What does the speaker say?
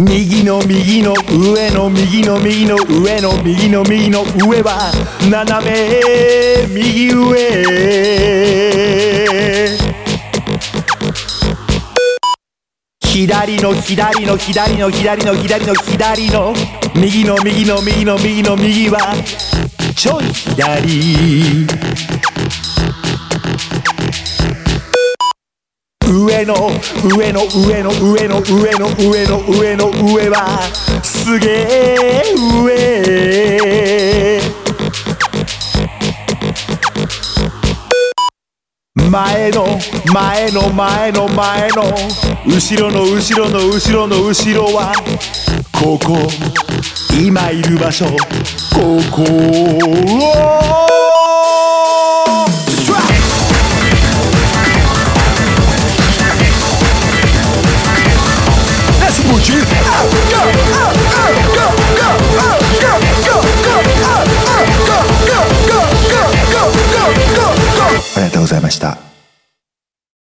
右の右の上の右の右の上の右の右の上は斜め右上左の左の左の左の左の左の右の右の右の右の右はちょい左上の上の上の上の上の上の上の上はすげえ上。前の前の前の前の後ろの後ろの後ろの後ろはここ今いる場所ここありがとうございました。